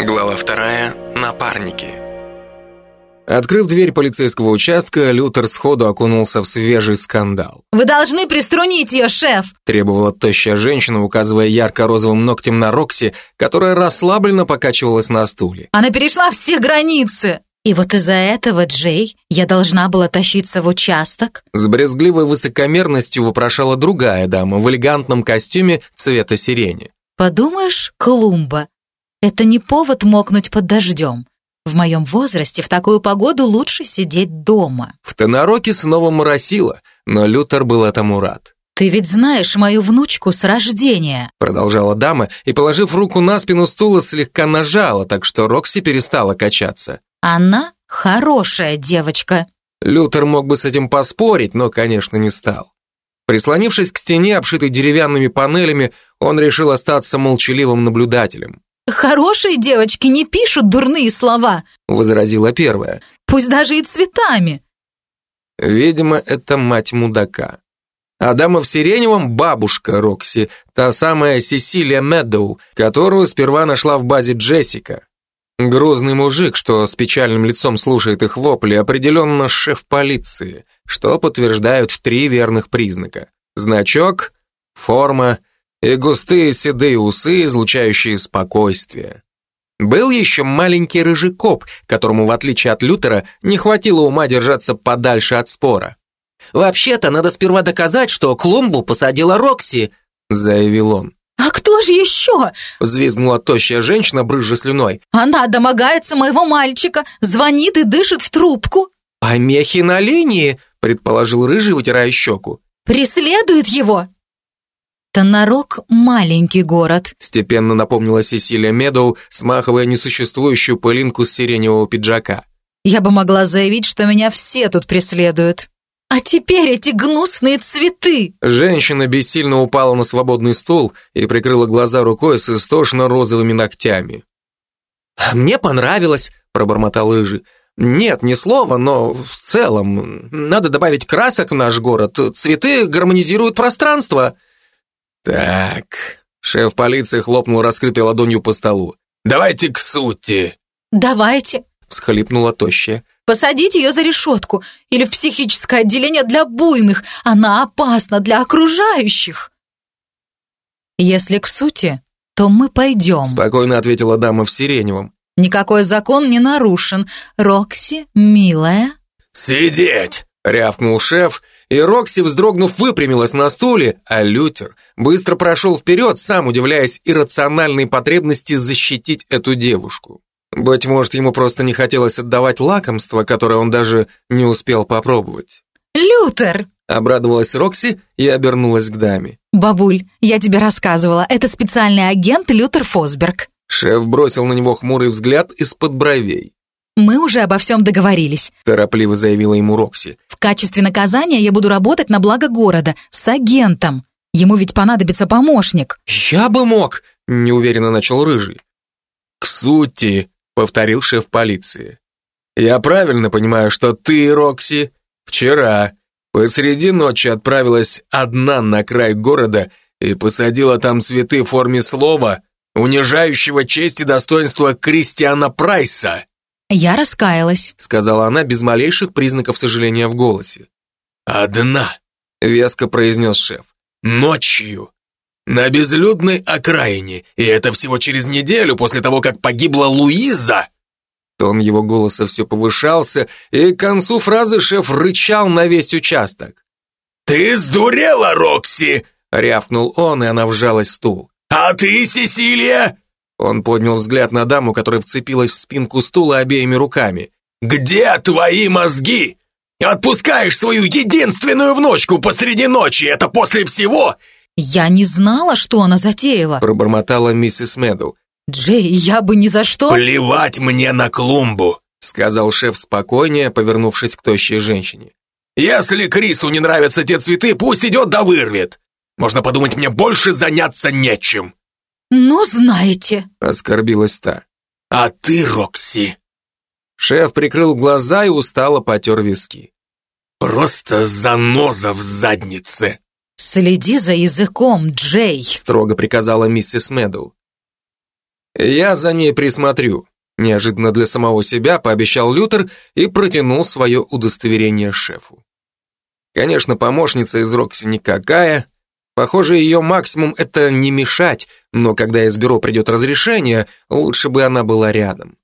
Глава вторая. Напарники. Открыв дверь полицейского участка, Лютер сходу окунулся в свежий скандал. «Вы должны приструнить ее, шеф!» Требовала тощая женщина, указывая ярко-розовым ногтем на Рокси, которая расслабленно покачивалась на стуле. «Она перешла все границы!» И вот из-за этого, Джей, я должна была тащиться в участок? С брезгливой высокомерностью вопрошала другая дама в элегантном костюме цвета сирени. Подумаешь, Колумба, это не повод мокнуть под дождем. В моем возрасте в такую погоду лучше сидеть дома. В Тенороке снова моросило, но Лютер был этому рад. «Ты ведь знаешь мою внучку с рождения», продолжала дама и, положив руку на спину стула, слегка нажала, так что Рокси перестала качаться. «Она хорошая девочка». Лютер мог бы с этим поспорить, но, конечно, не стал. Прислонившись к стене, обшитой деревянными панелями, он решил остаться молчаливым наблюдателем. «Хорошие девочки не пишут дурные слова», — возразила первая. «Пусть даже и цветами». Видимо, это мать мудака. А дама в сиреневом — бабушка Рокси, та самая Сесилия Медоу, которую сперва нашла в базе Джессика. Грозный мужик, что с печальным лицом слушает их вопли, определенно шеф полиции, что подтверждают три верных признака. Значок, форма и густые седые усы, излучающие спокойствие. Был еще маленький рыжий коп, которому, в отличие от Лютера, не хватило ума держаться подальше от спора. «Вообще-то надо сперва доказать, что клумбу посадила Рокси», заявил он. «А кто же еще?» взвизгнула тощая женщина, брызжа слюной. «Она домогается моего мальчика, звонит и дышит в трубку». «Помехи на линии», предположил рыжий, вытирая щеку. «Преследует его». Тонарок — маленький город», — степенно напомнила Сесилия Медоу, смахивая несуществующую пылинку с сиреневого пиджака. «Я бы могла заявить, что меня все тут преследуют. А теперь эти гнусные цветы!» Женщина бессильно упала на свободный стул и прикрыла глаза рукой с истошно-розовыми ногтями. «Мне понравилось», — пробормотал Рыжий. «Нет, ни слова, но в целом надо добавить красок в наш город. Цветы гармонизируют пространство». «Так...» Шеф полиции хлопнул раскрытой ладонью по столу. «Давайте к сути!» «Давайте!» всхлипнула тощая. «Посадите ее за решетку или в психическое отделение для буйных. Она опасна для окружающих!» «Если к сути, то мы пойдем», спокойно ответила дама в сиреневом. «Никакой закон не нарушен. Рокси, милая...» «Сидеть!» — рявкнул шеф и Рокси, вздрогнув, выпрямилась на стуле, а Лютер быстро прошел вперед, сам удивляясь иррациональной потребности защитить эту девушку. Быть может, ему просто не хотелось отдавать лакомство, которое он даже не успел попробовать. «Лютер!» — обрадовалась Рокси и обернулась к даме. «Бабуль, я тебе рассказывала, это специальный агент Лютер Фосберг». Шеф бросил на него хмурый взгляд из-под бровей. «Мы уже обо всем договорились», — торопливо заявила ему Рокси. «В качестве наказания я буду работать на благо города, с агентом. Ему ведь понадобится помощник». «Я бы мог», — неуверенно начал Рыжий. «К сути», — повторил шеф полиции. «Я правильно понимаю, что ты, Рокси, вчера посреди ночи отправилась одна на край города и посадила там цветы в форме слова, унижающего честь и достоинство Кристиана Прайса». «Я раскаялась», — сказала она без малейших признаков сожаления в голосе. «Одна», — веско произнес шеф, — «ночью, на безлюдной окраине, и это всего через неделю после того, как погибла Луиза». Тон его голоса все повышался, и к концу фразы шеф рычал на весь участок. «Ты сдурела, Рокси!» — рявкнул он, и она вжалась в стул. «А ты, Сесилия?» Он поднял взгляд на даму, которая вцепилась в спинку стула обеими руками. «Где твои мозги? Отпускаешь свою единственную внучку посреди ночи, это после всего?» «Я не знала, что она затеяла», пробормотала миссис Меду. «Джей, я бы ни за что...» «Плевать мне на клумбу», сказал шеф спокойнее, повернувшись к тощей женщине. «Если Крису не нравятся те цветы, пусть идет да вырвет. Можно подумать, мне больше заняться нечем». «Ну, знаете», — оскорбилась та. «А ты, Рокси?» Шеф прикрыл глаза и устало потер виски. «Просто заноза в заднице!» «Следи за языком, Джей!» строго приказала миссис Медоу. «Я за ней присмотрю», неожиданно для самого себя пообещал Лютер и протянул свое удостоверение шефу. Конечно, помощница из Рокси никакая. Похоже, ее максимум это не мешать, но когда из бюро придет разрешение, лучше бы она была рядом.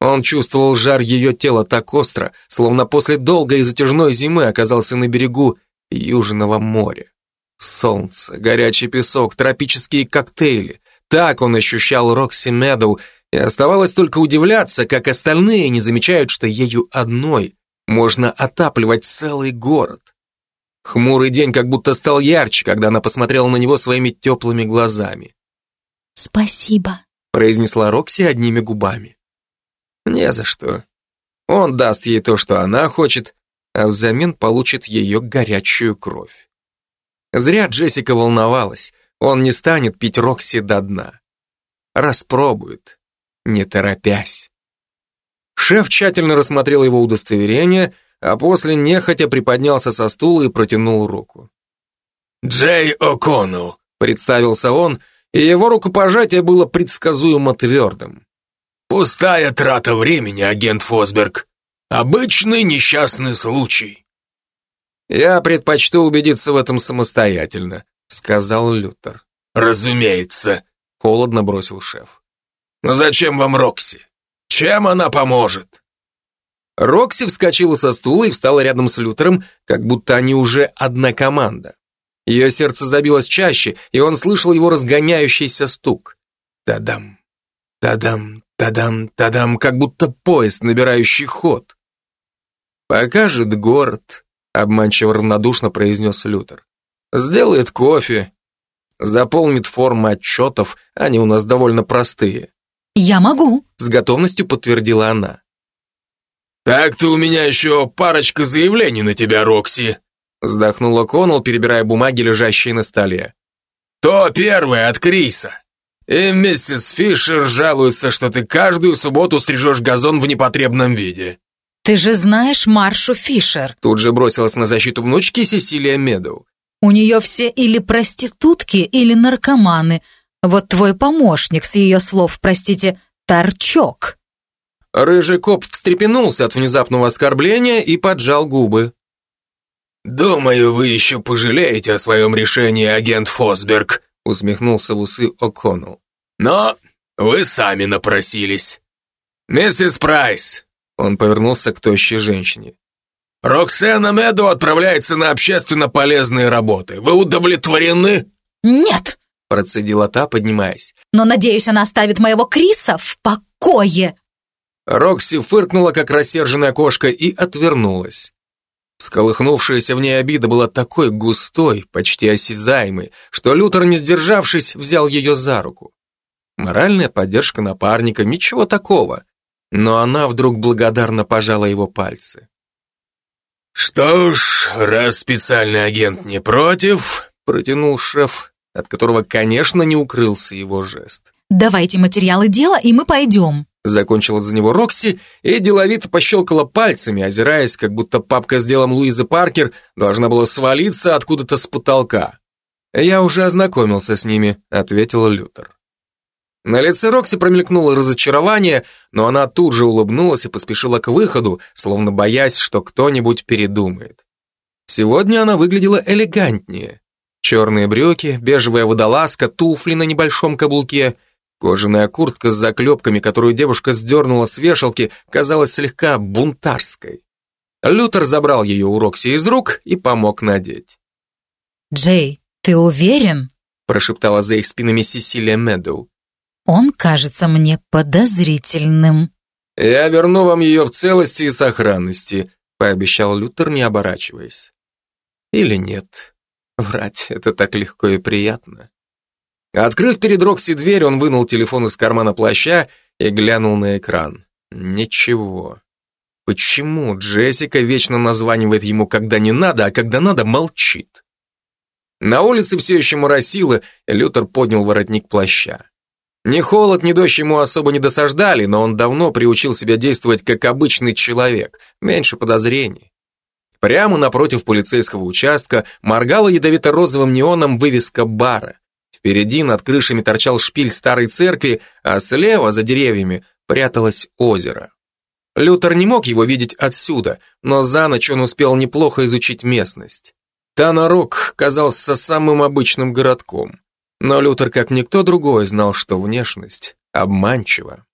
Он чувствовал жар ее тела так остро, словно после долгой и затяжной зимы оказался на берегу Южного моря. Солнце, горячий песок, тропические коктейли. Так он ощущал Рокси Медоу, и оставалось только удивляться, как остальные не замечают, что ею одной можно отапливать целый город. Хмурый день как будто стал ярче, когда она посмотрела на него своими теплыми глазами. «Спасибо», — произнесла Рокси одними губами. «Не за что. Он даст ей то, что она хочет, а взамен получит ее горячую кровь. Зря Джессика волновалась, он не станет пить Рокси до дна. Распробует, не торопясь. Шеф тщательно рассмотрел его удостоверение, а после нехотя приподнялся со стула и протянул руку. «Джей О'Коннелл», — представился он, и его рукопожатие было предсказуемо твердым. «Пустая трата времени, агент Фосберг. Обычный несчастный случай». «Я предпочту убедиться в этом самостоятельно», — сказал Лютер. «Разумеется», — холодно бросил шеф. «Но зачем вам Рокси? Чем она поможет?» Рокси вскочила со стула и встала рядом с Лютером, как будто они уже одна команда. Ее сердце забилось чаще, и он слышал его разгоняющийся стук. Тадам, тадам, тадам, тадам, как будто поезд, набирающий ход. «Покажет город», — обманчиво равнодушно произнес Лютер. «Сделает кофе, заполнит форму отчетов, они у нас довольно простые». «Я могу», — с готовностью подтвердила она. «Так-то у меня еще парочка заявлений на тебя, Рокси», вздохнула Коннелл, перебирая бумаги, лежащие на столе. «То первое от Криса. И миссис Фишер жалуется, что ты каждую субботу стрижешь газон в непотребном виде». «Ты же знаешь Маршу Фишер». Тут же бросилась на защиту внучки Сесилия Медоу. «У нее все или проститутки, или наркоманы. Вот твой помощник, с ее слов, простите, торчок». Рыжий коп встрепенулся от внезапного оскорбления и поджал губы. «Думаю, вы еще пожалеете о своем решении, агент Фосберг», усмехнулся в усы О'Коннелл. «Но вы сами напросились. Миссис Прайс», он повернулся к тощей женщине. «Роксена Меду отправляется на общественно полезные работы. Вы удовлетворены?» «Нет», процедила та, поднимаясь. «Но, надеюсь, она оставит моего Криса в покое». Рокси фыркнула, как рассерженная кошка, и отвернулась. Сколыхнувшаяся в ней обида была такой густой, почти осязаемой, что Лютер, не сдержавшись, взял ее за руку. Моральная поддержка напарника, ничего такого. Но она вдруг благодарно пожала его пальцы. «Что ж, раз специальный агент не против», протянул шеф, от которого, конечно, не укрылся его жест. «Давайте материалы дела, и мы пойдем». Закончила за него Рокси и деловито пощелкала пальцами, озираясь, как будто папка с делом Луизы Паркер должна была свалиться откуда-то с потолка. «Я уже ознакомился с ними», — ответил Лютер. На лице Рокси промелькнуло разочарование, но она тут же улыбнулась и поспешила к выходу, словно боясь, что кто-нибудь передумает. Сегодня она выглядела элегантнее. Черные брюки, бежевая водолазка, туфли на небольшом каблуке — Кожаная куртка с заклепками, которую девушка сдернула с вешалки, казалась слегка бунтарской. Лютер забрал ее у Рокси из рук и помог надеть. «Джей, ты уверен?» прошептала за их спинами Сесилия Медоу. «Он кажется мне подозрительным». «Я верну вам ее в целости и сохранности», пообещал Лютер, не оборачиваясь. «Или нет? Врать — это так легко и приятно». Открыв перед Рокси дверь, он вынул телефон из кармана плаща и глянул на экран. Ничего. Почему Джессика вечно названивает ему, когда не надо, а когда надо, молчит? На улице все еще моросило, и Лютер поднял воротник плаща. Ни холод, ни дождь ему особо не досаждали, но он давно приучил себя действовать как обычный человек, меньше подозрений. Прямо напротив полицейского участка моргала ядовито-розовым неоном вывеска бара Впереди над крышами торчал шпиль старой церкви, а слева, за деревьями, пряталось озеро. Лютер не мог его видеть отсюда, но за ночь он успел неплохо изучить местность. Танарок казался самым обычным городком, но Лютер, как никто другой, знал, что внешность обманчива.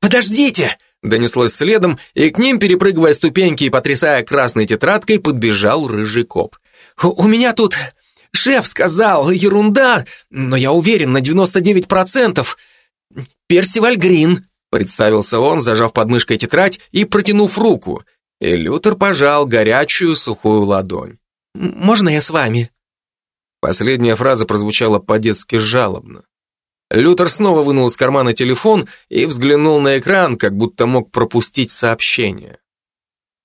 «Подождите!» — донеслось следом, и к ним, перепрыгивая ступеньки и потрясая красной тетрадкой, подбежал рыжий коп. «У меня тут шеф сказал, ерунда, но я уверен на 99%. Персиваль Грин», Представился он, зажав подмышкой тетрадь и протянув руку, и Лютер пожал горячую сухую ладонь. «Можно я с вами?» Последняя фраза прозвучала по-детски жалобно. Лютер снова вынул из кармана телефон и взглянул на экран, как будто мог пропустить сообщение.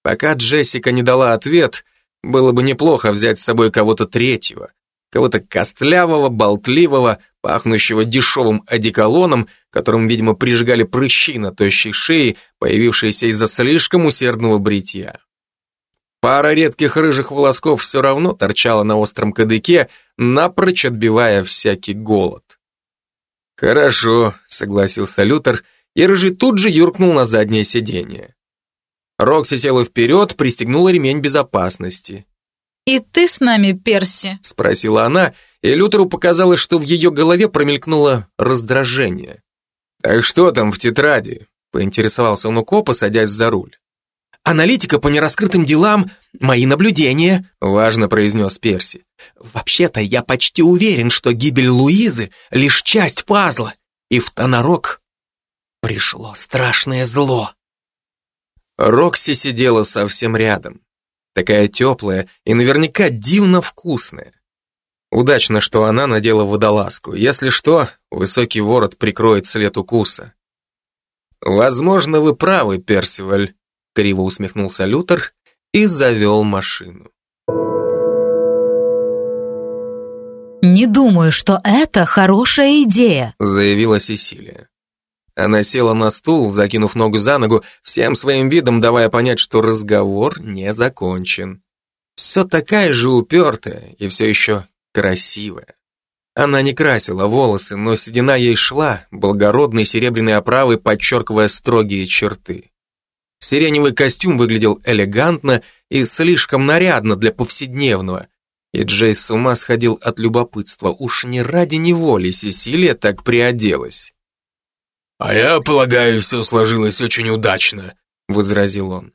Пока Джессика не дала ответ, было бы неплохо взять с собой кого-то третьего, кого-то костлявого, болтливого, пахнущего дешевым одеколоном, которым, видимо, прижигали прыщи на тощей шее, появившиеся из-за слишком усердного бритья. Пара редких рыжих волосков все равно торчала на остром кадыке, напрочь отбивая всякий голод. «Хорошо», — согласился Лютер, и рыжий тут же юркнул на заднее сиденье. Рокси села вперед, пристегнула ремень безопасности. «И ты с нами, Перси?» — спросила она, и Лютеру показалось, что в ее голове промелькнуло раздражение. «Так что там в тетради?» — поинтересовался он у копа, садясь за руль. «Аналитика по нераскрытым делам, мои наблюдения», — важно произнес Перси. «Вообще-то я почти уверен, что гибель Луизы — лишь часть пазла, и в Тонарок пришло страшное зло». Рокси сидела совсем рядом. Такая теплая и наверняка дивно вкусная. Удачно, что она надела водолазку. Если что, высокий ворот прикроет след укуса. «Возможно, вы правы, Персиваль», — криво усмехнулся Лютер и завел машину. «Не думаю, что это хорошая идея», — заявила Сесилия. Она села на стул, закинув ногу за ногу, всем своим видом давая понять, что разговор не закончен. Все такая же упертая и все еще красивая. Она не красила волосы, но седина ей шла, благородной серебряной оправой подчеркивая строгие черты. Сиреневый костюм выглядел элегантно и слишком нарядно для повседневного, и Джей с ума сходил от любопытства, уж не ради неволи Сесилия так приоделась. «А я полагаю, все сложилось очень удачно», — возразил он.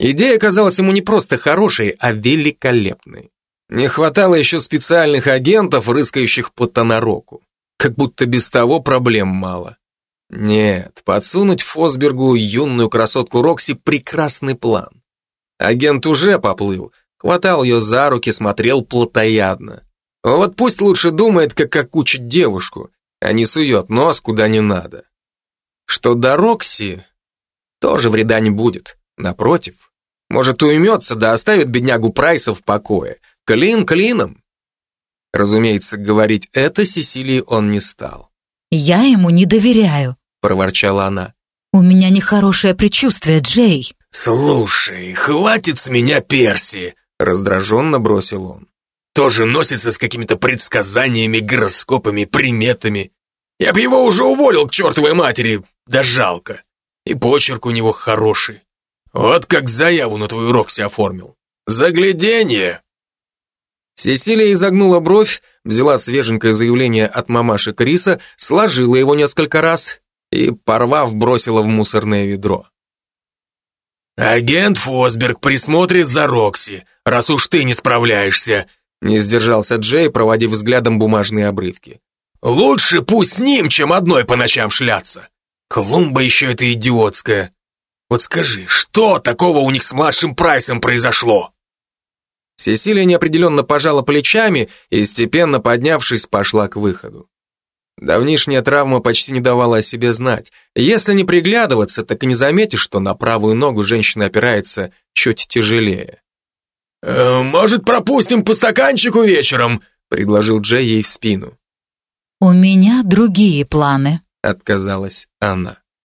Идея казалась ему не просто хорошей, а великолепной. Не хватало еще специальных агентов, рыскающих по Тонороку. Как будто без того проблем мало. Нет, подсунуть Фосбергу юную красотку Рокси – прекрасный план. Агент уже поплыл, хватал ее за руки, смотрел плотоядно. Вот пусть лучше думает, как окучить девушку, а не сует нос куда не надо. Что до Рокси, тоже вреда не будет. Напротив, может уймется, да оставит беднягу Прайса в покое – Клин клином. Разумеется, говорить это Сесилии он не стал. «Я ему не доверяю», — проворчала она. «У меня нехорошее предчувствие, Джей». «Слушай, хватит с меня Перси», — раздраженно бросил он. «Тоже носится с какими-то предсказаниями, гороскопами, приметами. Я бы его уже уволил к чертовой матери, да жалко. И почерк у него хороший. Вот как заяву на твою Рокси оформил. Загляденье!» Сесилия изогнула бровь, взяла свеженькое заявление от мамаши Криса, сложила его несколько раз и, порвав, бросила в мусорное ведро. «Агент Фосберг присмотрит за Рокси, раз уж ты не справляешься», не сдержался Джей, проводив взглядом бумажные обрывки. «Лучше пусть с ним, чем одной по ночам шляться. Клумба еще эта идиотская. Вот скажи, что такого у них с младшим Прайсом произошло?» Сесилия неопределенно пожала плечами и, степенно поднявшись, пошла к выходу. Давнишняя травма почти не давала о себе знать. Если не приглядываться, так и не заметишь, что на правую ногу женщина опирается чуть тяжелее. «Э, «Может, пропустим по стаканчику вечером?» — предложил Джей ей в спину. «У меня другие планы», — отказалась она.